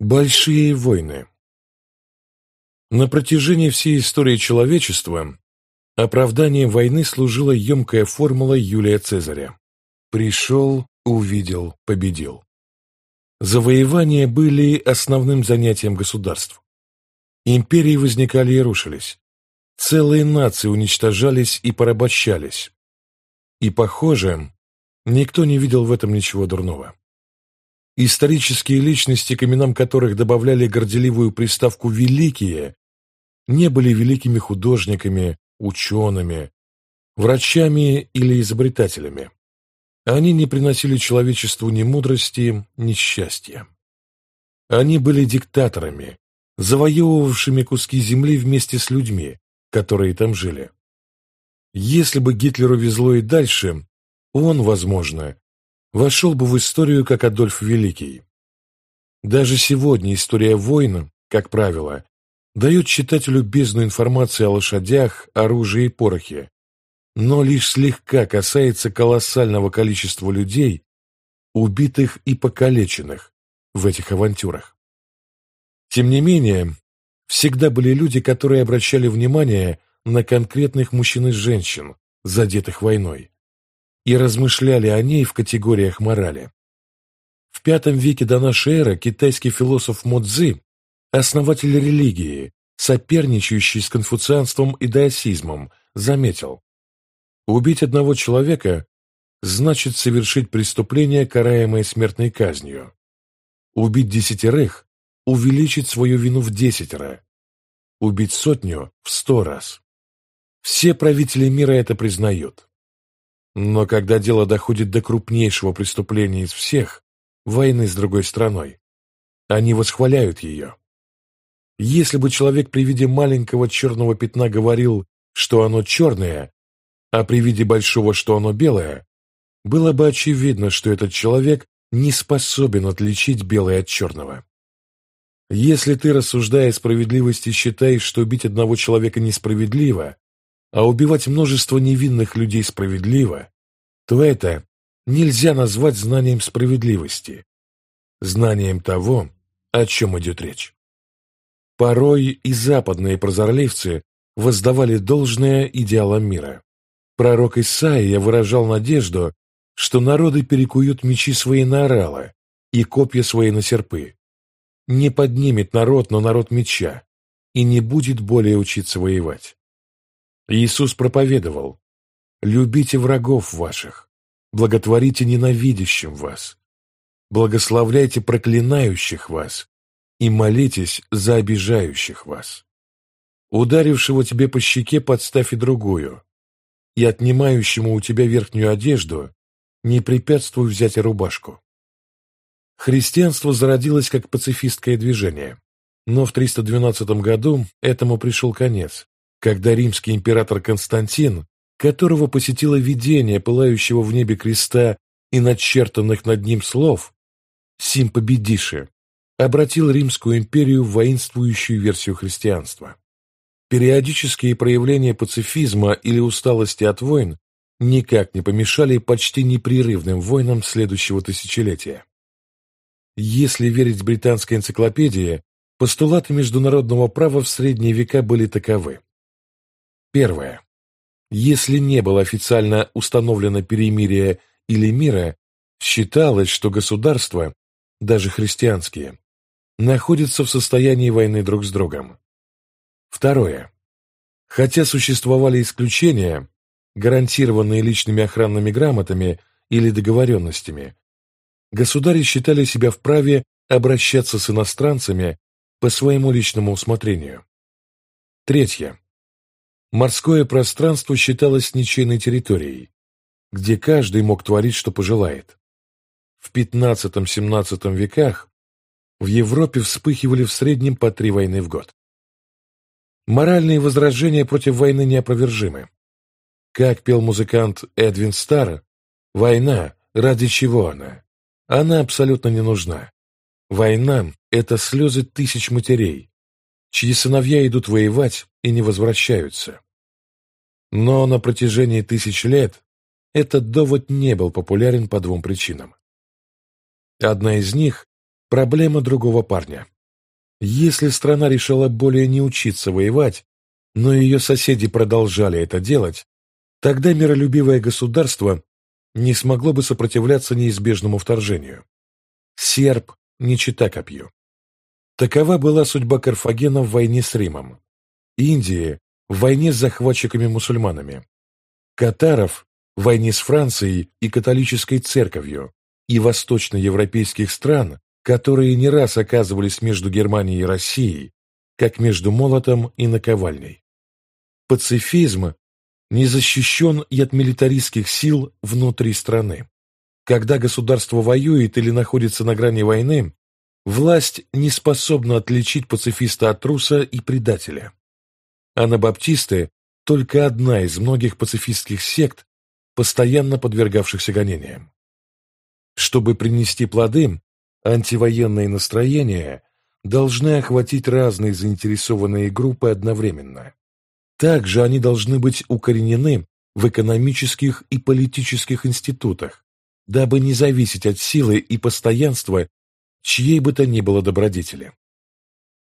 Большие войны На протяжении всей истории человечества оправданием войны служила емкая формула Юлия Цезаря. Пришел, увидел, победил. Завоевания были основным занятием государств. Империи возникали и рушились. Целые нации уничтожались и порабощались. И, похоже, никто не видел в этом ничего дурного. Исторические личности, к именам которых добавляли горделивую приставку «великие», не были великими художниками, учеными, врачами или изобретателями. Они не приносили человечеству ни мудрости, ни счастья. Они были диктаторами, завоевывавшими куски земли вместе с людьми, которые там жили. Если бы Гитлеру везло и дальше, он, возможно, вошел бы в историю как Адольф Великий. Даже сегодня история войн, как правило, дает читателю бездну информации о лошадях, оружии и порохе, но лишь слегка касается колоссального количества людей, убитых и покалеченных в этих авантюрах. Тем не менее, всегда были люди, которые обращали внимание на конкретных мужчин и женщин, задетых войной и размышляли о ней в категориях морали. В V веке до нашей эры китайский философ Мо Цзи, основатель религии, соперничающий с конфуцианством и даосизмом, заметил, убить одного человека значит совершить преступление, караемое смертной казнью. Убить десятерых – увеличить свою вину в десятеро. Убить сотню – в сто раз. Все правители мира это признают. Но когда дело доходит до крупнейшего преступления из всех – войны с другой страной, они восхваляют ее. Если бы человек при виде маленького черного пятна говорил, что оно черное, а при виде большого, что оно белое, было бы очевидно, что этот человек не способен отличить белое от черного. Если ты, рассуждая о справедливости, считаешь, что убить одного человека несправедливо, а убивать множество невинных людей справедливо, то это нельзя назвать знанием справедливости, знанием того, о чем идет речь. Порой и западные прозорливцы воздавали должное идеалам мира. Пророк Исаия выражал надежду, что народы перекуют мечи свои на орала и копья свои на серпы. Не поднимет народ, но народ меча, и не будет более учиться воевать. Иисус проповедовал «Любите врагов ваших, благотворите ненавидящим вас, благословляйте проклинающих вас и молитесь за обижающих вас. Ударившего тебе по щеке подставь и другую, и отнимающему у тебя верхнюю одежду не препятствуй взять рубашку». Христианство зародилось как пацифистское движение, но в 312 году этому пришел конец, когда римский император Константин, которого посетило видение пылающего в небе креста и начертанных над ним слов «Сим победиши», обратил Римскую империю в воинствующую версию христианства. Периодические проявления пацифизма или усталости от войн никак не помешали почти непрерывным войнам следующего тысячелетия. Если верить британской энциклопедии, постулаты международного права в средние века были таковы. Первое. Если не было официально установлено перемирие или мира, считалось, что государства, даже христианские, находятся в состоянии войны друг с другом. Второе. Хотя существовали исключения, гарантированные личными охранными грамотами или договоренностями, государи считали себя вправе обращаться с иностранцами по своему личному усмотрению. Третье. Морское пространство считалось ничейной территорией, где каждый мог творить, что пожелает. В XV-XVII веках в Европе вспыхивали в среднем по три войны в год. Моральные возражения против войны неопровержимы. Как пел музыкант Эдвин Старр, «Война, ради чего она? Она абсолютно не нужна. Война – это слезы тысяч матерей, чьи сыновья идут воевать и не возвращаются. Но на протяжении тысяч лет этот довод не был популярен по двум причинам. Одна из них проблема другого парня. Если страна решила более не учиться воевать, но ее соседи продолжали это делать, тогда миролюбивое государство не смогло бы сопротивляться неизбежному вторжению. Серб не чита копью. Такова была судьба Карфагена в войне с Римом, Индии в войне с захватчиками-мусульманами, Катаров в войне с Францией и католической церковью и восточноевропейских стран, которые не раз оказывались между Германией и Россией, как между молотом и наковальней. Пацифизм не защищен и от милитаристских сил внутри страны. Когда государство воюет или находится на грани войны, власть не способна отличить пацифиста от труса и предателя. Анабаптисты – только одна из многих пацифистских сект, постоянно подвергавшихся гонениям. Чтобы принести плоды, антивоенные настроения должны охватить разные заинтересованные группы одновременно. Также они должны быть укоренены в экономических и политических институтах, дабы не зависеть от силы и постоянства чьей бы то ни было добродетели.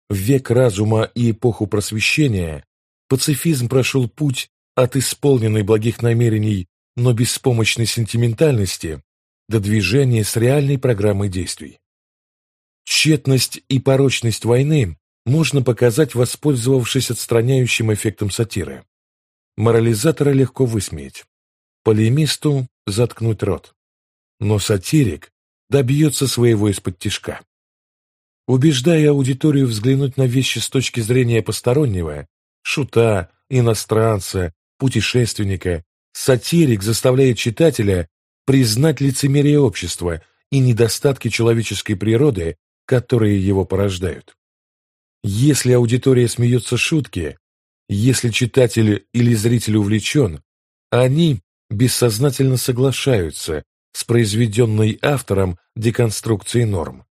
В век разума и эпоху просвещения пацифизм прошел путь от исполненной благих намерений, но беспомощной сентиментальности до движения с реальной программой действий. Тщетность и порочность войны можно показать, воспользовавшись отстраняющим эффектом сатиры. Морализатора легко высмеять, полемисту заткнуть рот. Но сатирик добьется своего из-под тишка. Убеждая аудиторию взглянуть на вещи с точки зрения постороннего, шута, иностранца, путешественника, сатирик заставляет читателя признать лицемерие общества и недостатки человеческой природы, которые его порождают. Если аудитория смеется шутки, если читатель или зритель увлечен, они бессознательно соглашаются с произведенной автором деконструкцией норм.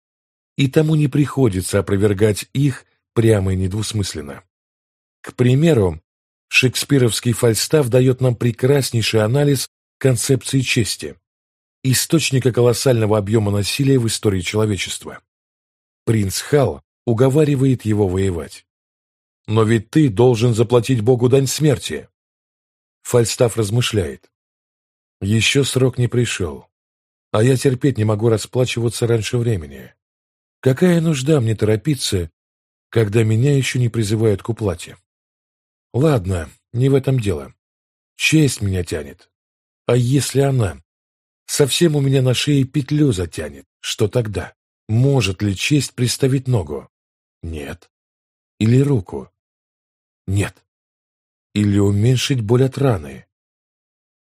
И тому не приходится опровергать их прямо и недвусмысленно. К примеру, шекспировский Фальстаф дает нам прекраснейший анализ концепции чести, источника колоссального объема насилия в истории человечества. Принц Хал уговаривает его воевать. «Но ведь ты должен заплатить Богу дань смерти!» Фальстаф размышляет. «Еще срок не пришел, а я терпеть не могу расплачиваться раньше времени. Какая нужда мне торопиться, когда меня еще не призывают к уплате? Ладно, не в этом дело. Честь меня тянет. А если она совсем у меня на шее петлю затянет, что тогда? Может ли честь приставить ногу? Нет. Или руку? Нет. Или уменьшить боль от раны?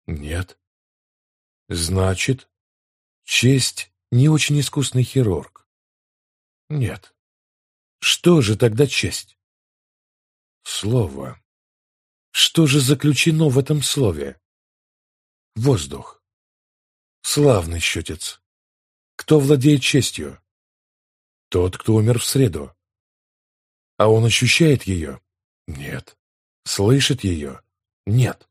Нет. Значит, честь не очень искусный хирург? Нет. Что же тогда честь? Слово. Что же заключено в этом слове? Воздух. Славный счетец. Кто владеет честью? Тот, кто умер в среду. А он ощущает ее? Нет. Слышит ее? Нет.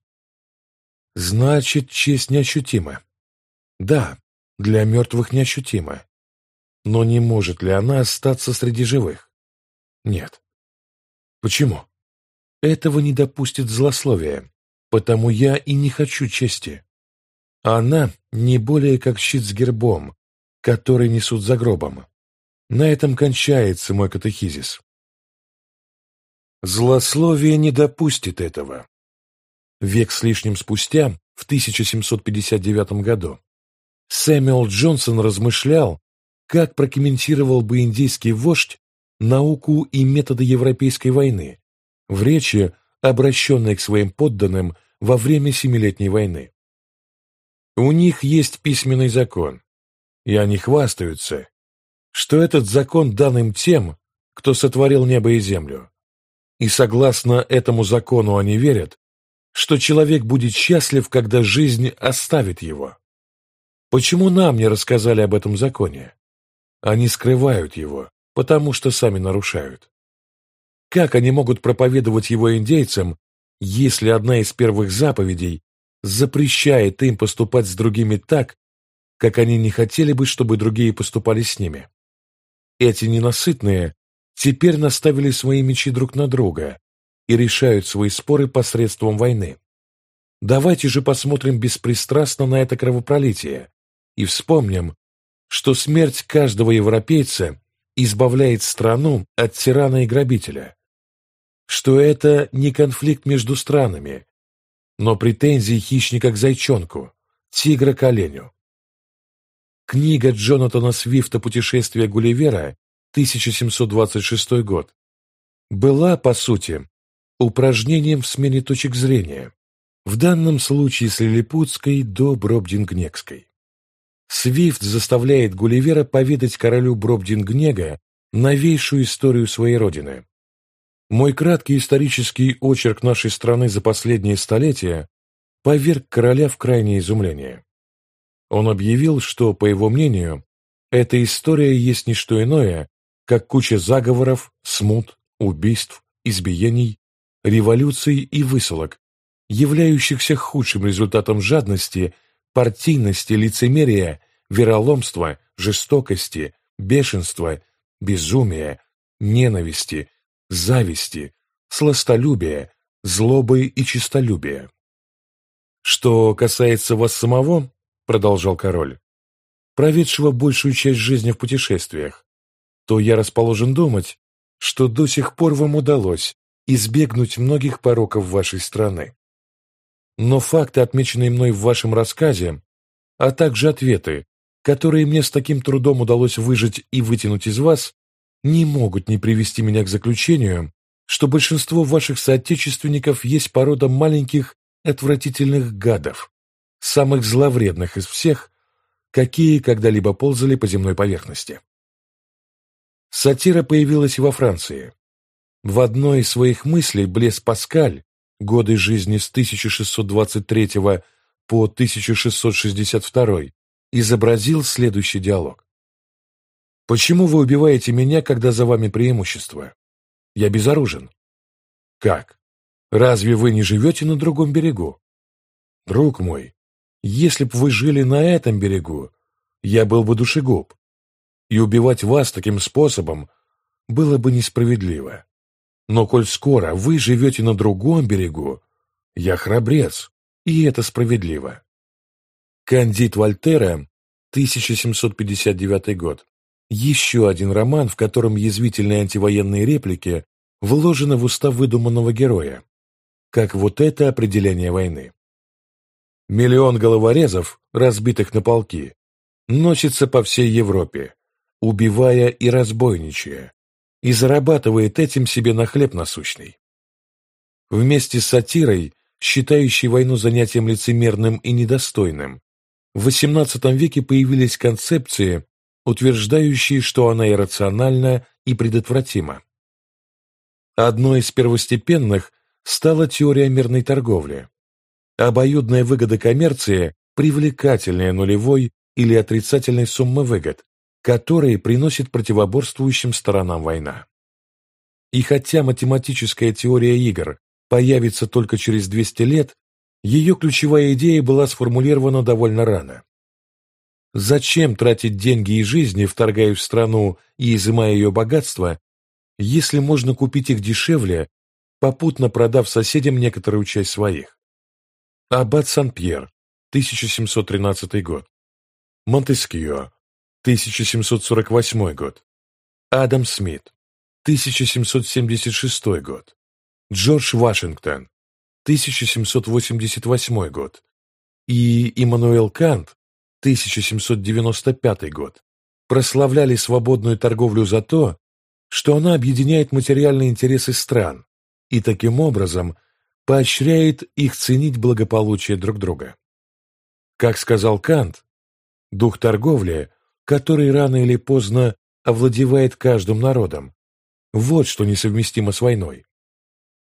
Значит, честь неощутима. Да, для мертвых неощутима. Но не может ли она остаться среди живых? Нет. Почему? Этого не допустит злословие, потому я и не хочу чести. Она не более как щит с гербом, который несут за гробом. На этом кончается мой катехизис. Злословие не допустит этого. Век с лишним спустя, в 1759 году, Сэмюэл Джонсон размышлял, как прокомментировал бы индийский вождь науку и методы Европейской войны в речи, обращенной к своим подданным во время Семилетней войны. У них есть письменный закон, и они хвастаются, что этот закон дан им тем, кто сотворил небо и землю. И согласно этому закону они верят, что человек будет счастлив, когда жизнь оставит его. Почему нам не рассказали об этом законе? Они скрывают его, потому что сами нарушают. Как они могут проповедовать его индейцам, если одна из первых заповедей запрещает им поступать с другими так, как они не хотели бы, чтобы другие поступали с ними? эти ненасытные теперь наставили свои мечи друг на друга и решают свои споры посредством войны. Давайте же посмотрим беспристрастно на это кровопролитие и вспомним, что смерть каждого европейца избавляет страну от тирана и грабителя, что это не конфликт между странами, но претензии хищника к зайчонку, тигра к оленю. Книга Джонатана Свифта «Путешествие Гулливера» 1726 год была, по сути, упражнением в смене точек зрения, в данном случае с Лилипутской до Бробдингнегской. Свифт заставляет Гулливера поведать королю Бробдингнега новейшую историю своей родины. Мой краткий исторический очерк нашей страны за последние столетия поверг короля в крайнее изумление. Он объявил, что, по его мнению, эта история есть не что иное, как куча заговоров, смут, убийств, избиений, революций и высылок, являющихся худшим результатом жадности, партийности, лицемерия, вероломства, жестокости, бешенства, безумия, ненависти, зависти, сластолюбия, злобы и честолюбия. «Что касается вас самого, — продолжал король, — проведшего большую часть жизни в путешествиях, то я расположен думать, что до сих пор вам удалось избегнуть многих пороков вашей страны. Но факты, отмеченные мной в вашем рассказе, а также ответы, которые мне с таким трудом удалось выжить и вытянуть из вас, не могут не привести меня к заключению, что большинство ваших соотечественников есть порода маленьких отвратительных гадов, самых зловредных из всех, какие когда-либо ползали по земной поверхности. Сатира появилась во Франции. В одной из своих мыслей Блес Паскаль, годы жизни с 1623 по 1662, изобразил следующий диалог. «Почему вы убиваете меня, когда за вами преимущество? Я безоружен». «Как? Разве вы не живете на другом берегу?» «Друг мой, если б вы жили на этом берегу, я был бы душегуб, и убивать вас таким способом было бы несправедливо. Но коль скоро вы живете на другом берегу, я храбрец, и это справедливо. Кандид Вольтера, 1759 год. Еще один роман, в котором язвительные антивоенные реплики вложены в уста выдуманного героя, как вот это определение войны. Миллион головорезов, разбитых на полки, носится по всей Европе, убивая и разбойничая, и зарабатывает этим себе на хлеб насущный. Вместе с сатирой, считающей войну занятием лицемерным и недостойным, в XVIII веке появились концепции, утверждающие, что она иррациональна и предотвратима. Одной из первостепенных стала теория мирной торговли. Обоюдная выгода коммерции привлекательнее нулевой или отрицательной суммы выгод, которые приносит противоборствующим сторонам война. И хотя математическая теория игр появится только через 200 лет, ее ключевая идея была сформулирована довольно рано. Зачем тратить деньги и жизни, вторгая в страну и изымая ее богатство, если можно купить их дешевле, попутно продав соседям некоторую часть своих? Аббат Сан-Пьер, 1713 год. Монтескио, 1748 год. Адам Смит, 1776 год. Джордж Вашингтон, 1788 год. И Иммануэл Кант, 1795 год, прославляли свободную торговлю за то, что она объединяет материальные интересы стран и таким образом поощряет их ценить благополучие друг друга. Как сказал Кант, дух торговли – который рано или поздно овладевает каждым народом. Вот что несовместимо с войной.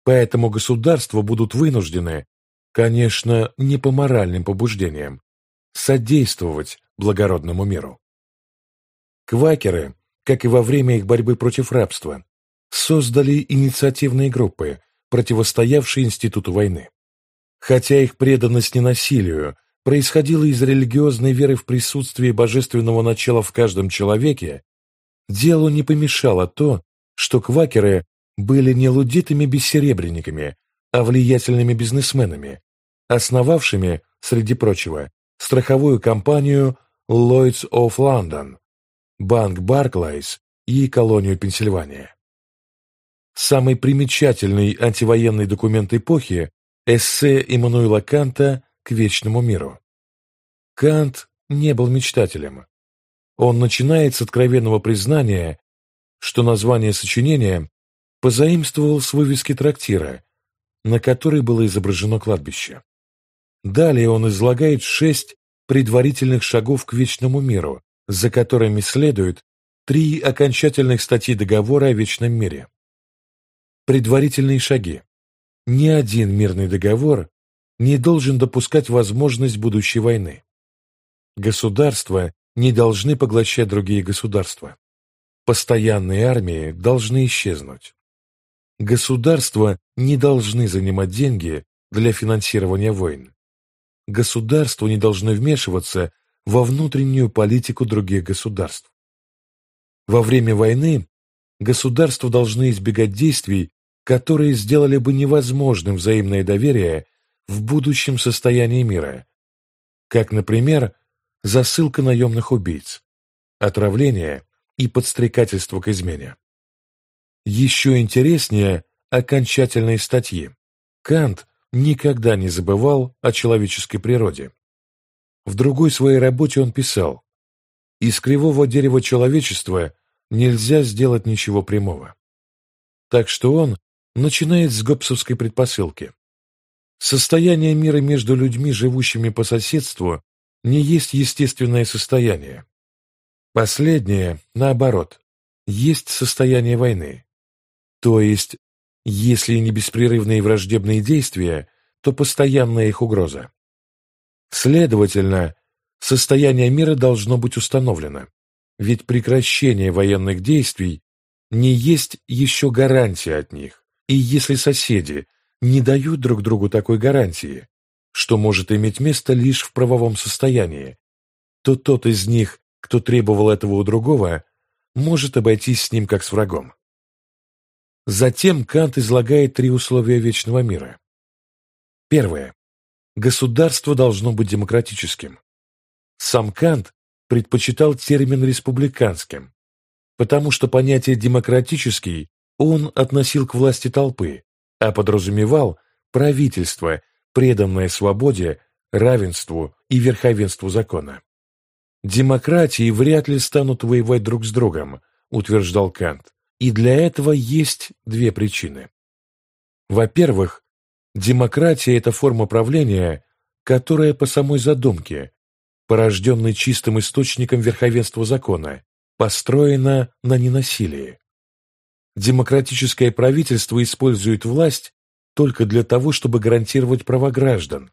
Поэтому государства будут вынуждены, конечно, не по моральным побуждениям, содействовать благородному миру. Квакеры, как и во время их борьбы против рабства, создали инициативные группы, противостоявшие институту войны. Хотя их преданность ненасилию происходило из религиозной веры в присутствие божественного начала в каждом человеке, делу не помешало то, что квакеры были не лудитыми-бессеребренниками, а влиятельными бизнесменами, основавшими, среди прочего, страховую компанию Lloyds of London, банк Барклайс и колонию Пенсильвания. Самый примечательный антивоенный документ эпохи – эссе Иммануила Канта «К вечному миру». Кант не был мечтателем. Он начинает с откровенного признания, что название сочинения позаимствовал с вывески трактира, на которой было изображено кладбище. Далее он излагает шесть предварительных шагов к вечному миру, за которыми следуют три окончательных статьи договора о вечном мире. Предварительные шаги. Ни один мирный договор не должен допускать возможность будущей войны. Государства не должны поглощать другие государства. Постоянные армии должны исчезнуть. Государства не должны занимать деньги для финансирования войн. Государства не должны вмешиваться во внутреннюю политику других государств. Во время войны государства должны избегать действий, которые сделали бы невозможным взаимное доверие в будущем состоянии мира, как, например, засылка наемных убийц, отравление и подстрекательство к измене. Еще интереснее окончательные статьи. Кант никогда не забывал о человеческой природе. В другой своей работе он писал «Из кривого дерева человечества нельзя сделать ничего прямого». Так что он начинает с гоббсовской предпосылки. Состояние мира между людьми, живущими по соседству, не есть естественное состояние. Последнее, наоборот, есть состояние войны. То есть, если не беспрерывные враждебные действия, то постоянная их угроза. Следовательно, состояние мира должно быть установлено, ведь прекращение военных действий не есть еще гарантия от них. И если соседи не дают друг другу такой гарантии, что может иметь место лишь в правовом состоянии, то тот из них, кто требовал этого у другого, может обойтись с ним как с врагом. Затем Кант излагает три условия вечного мира. Первое. Государство должно быть демократическим. Сам Кант предпочитал термин «республиканским», потому что понятие «демократический» он относил к власти толпы, а подразумевал правительство, преданное свободе, равенству и верховенству закона. Демократии вряд ли станут воевать друг с другом, утверждал Кант, и для этого есть две причины. Во-первых, демократия – это форма правления, которая по самой задумке, порожденной чистым источником верховенства закона, построена на ненасилии. Демократическое правительство использует власть только для того, чтобы гарантировать права граждан.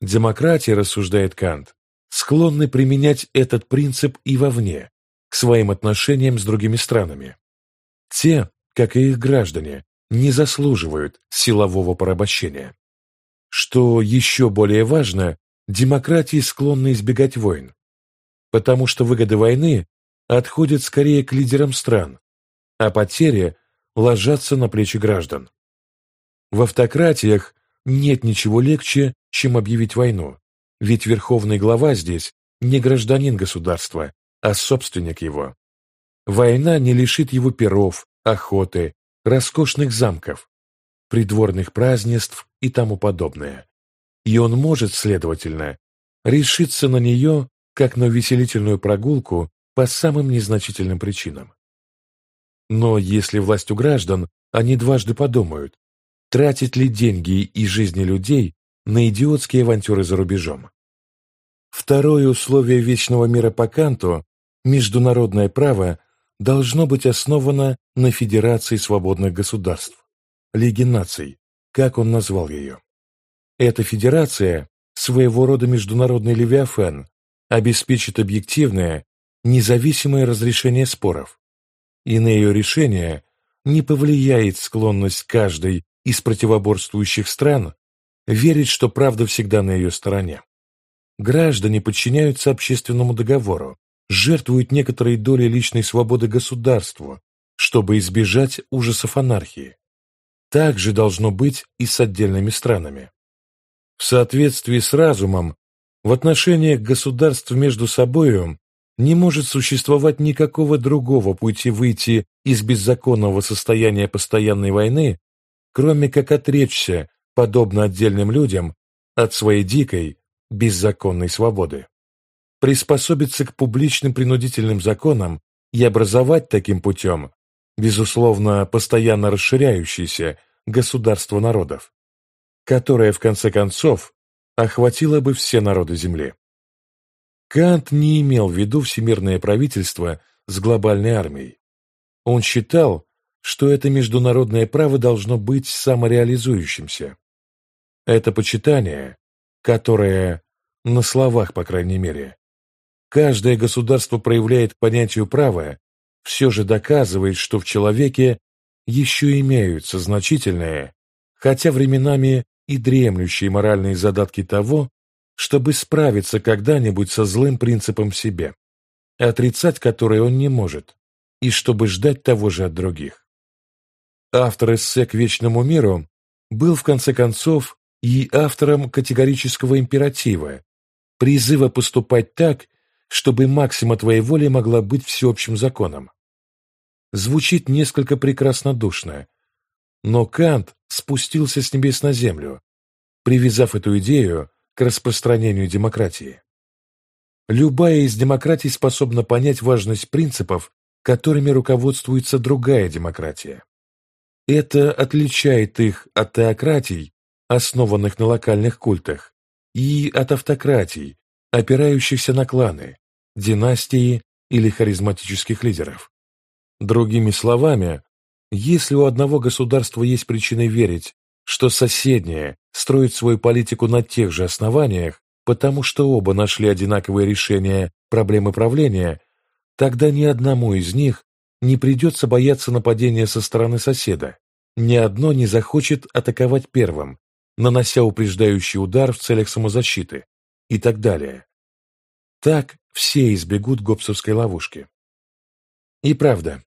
Демократия, рассуждает Кант, склонны применять этот принцип и вовне, к своим отношениям с другими странами. Те, как и их граждане, не заслуживают силового порабощения. Что еще более важно, демократии склонны избегать войн, потому что выгоды войны отходят скорее к лидерам стран, а потери ложатся на плечи граждан. В автократиях нет ничего легче, чем объявить войну, ведь верховный глава здесь не гражданин государства, а собственник его. Война не лишит его перов, охоты, роскошных замков, придворных празднеств и тому подобное. И он может, следовательно, решиться на нее, как на веселительную прогулку по самым незначительным причинам. Но если власть у граждан, они дважды подумают, тратить ли деньги и жизни людей на идиотские авантюры за рубежом. Второе условие вечного мира по Канту – международное право должно быть основано на Федерации свободных государств, Лиге наций, как он назвал ее. Эта федерация, своего рода международный левиафан, обеспечит объективное, независимое разрешение споров, и на ее решение не повлияет склонность каждой из противоборствующих стран верить, что правда всегда на ее стороне. Граждане подчиняются общественному договору, жертвуют некоторой долей личной свободы государству, чтобы избежать ужасов анархии. Так же должно быть и с отдельными странами. В соответствии с разумом, в отношениях государств между собою не может существовать никакого другого пути выйти из беззаконного состояния постоянной войны, кроме как отречься, подобно отдельным людям, от своей дикой, беззаконной свободы. Приспособиться к публичным принудительным законам и образовать таким путем, безусловно, постоянно расширяющееся государство народов, которое, в конце концов, охватило бы все народы Земли. Кант не имел в виду всемирное правительство с глобальной армией. Он считал, что это международное право должно быть самореализующимся. Это почитание, которое, на словах, по крайней мере, каждое государство проявляет понятию права, все же доказывает, что в человеке еще имеются значительные, хотя временами и дремлющие моральные задатки того, чтобы справиться когда-нибудь со злым принципом в себе, отрицать который он не может, и чтобы ждать того же от других. Автор эссе к вечному миру был, в конце концов, и автором категорического императива, призыва поступать так, чтобы максима твоей воли могла быть всеобщим законом. Звучит несколько прекраснодушно, но Кант спустился с небес на землю, привязав эту идею к распространению демократии. Любая из демократий способна понять важность принципов, которыми руководствуется другая демократия. Это отличает их от теократий, основанных на локальных культах, и от автократий, опирающихся на кланы, династии или харизматических лидеров. Другими словами, если у одного государства есть причины верить, что соседнее строит свою политику на тех же основаниях, потому что оба нашли одинаковое решение проблемы правления, тогда ни одному из них не придется бояться нападения со стороны соседа, ни одно не захочет атаковать первым, нанося упреждающий удар в целях самозащиты и так далее. Так все избегут гопсовской ловушки. И правда,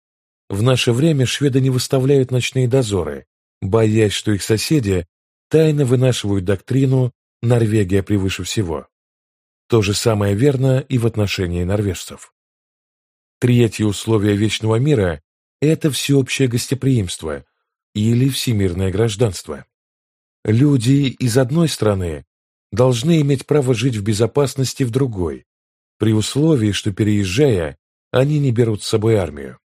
в наше время шведы не выставляют ночные дозоры, боясь, что их соседи тайно вынашивают доктрину «Норвегия превыше всего». То же самое верно и в отношении норвежцев. Третье условие вечного мира – это всеобщее гостеприимство или всемирное гражданство. Люди из одной страны должны иметь право жить в безопасности в другой, при условии, что, переезжая, они не берут с собой армию.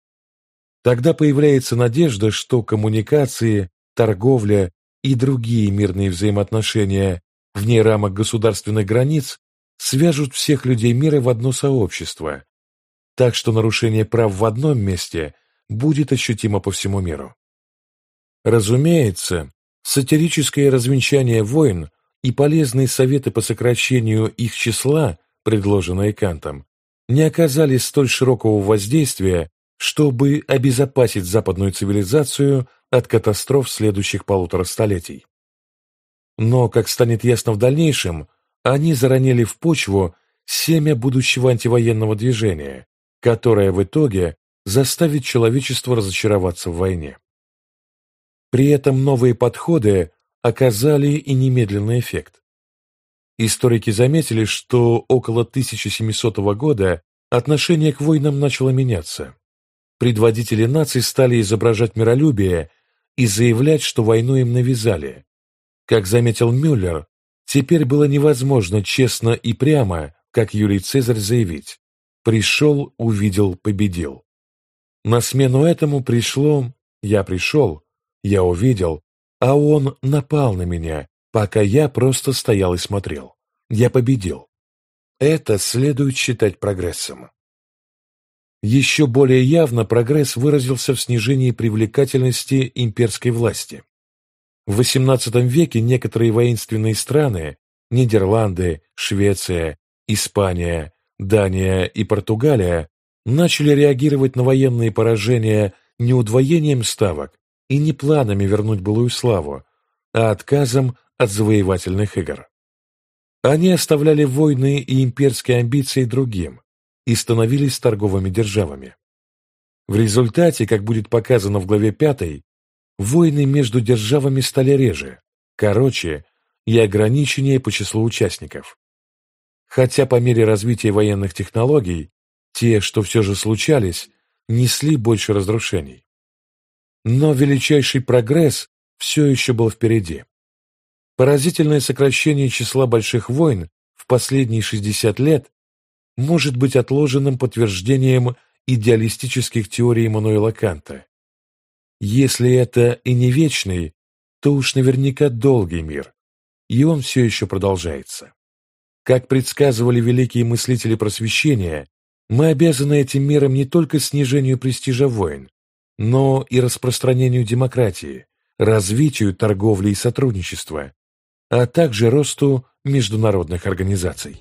Тогда появляется надежда, что коммуникации, торговля и другие мирные взаимоотношения вне рамок государственных границ свяжут всех людей мира в одно сообщество, так что нарушение прав в одном месте будет ощутимо по всему миру. Разумеется, Сатирическое развенчание войн и полезные советы по сокращению их числа, предложенные Кантом, не оказали столь широкого воздействия, чтобы обезопасить западную цивилизацию от катастроф следующих полутора столетий. Но, как станет ясно в дальнейшем, они заронили в почву семя будущего антивоенного движения, которое в итоге заставит человечество разочароваться в войне. При этом новые подходы оказали и немедленный эффект. Историки заметили, что около 1700 года отношение к войнам начало меняться. Предводители наций стали изображать миролюбие и заявлять, что войну им навязали. Как заметил Мюллер, теперь было невозможно честно и прямо, как Юлий Цезарь, заявить «пришел, увидел, победил». На смену этому пришло «я пришел», я увидел, а он напал на меня, пока я просто стоял и смотрел. Я победил. Это следует считать прогрессом. Еще более явно прогресс выразился в снижении привлекательности имперской власти. В XVIII веке некоторые воинственные страны – Нидерланды, Швеция, Испания, Дания и Португалия – начали реагировать на военные поражения не удвоением ставок, и не планами вернуть былую славу, а отказом от завоевательных игр. Они оставляли войны и имперские амбиции другим и становились торговыми державами. В результате, как будет показано в главе 5, войны между державами стали реже, короче и ограниченнее по числу участников. Хотя по мере развития военных технологий, те, что все же случались, несли больше разрушений. Но величайший прогресс все еще был впереди. Поразительное сокращение числа больших войн в последние 60 лет может быть отложенным подтверждением идеалистических теорий Эммануэла Канта. Если это и не вечный, то уж наверняка долгий мир, и он все еще продолжается. Как предсказывали великие мыслители просвещения, мы обязаны этим миром не только снижению престижа войн, но и распространению демократии, развитию торговли и сотрудничества, а также росту международных организаций.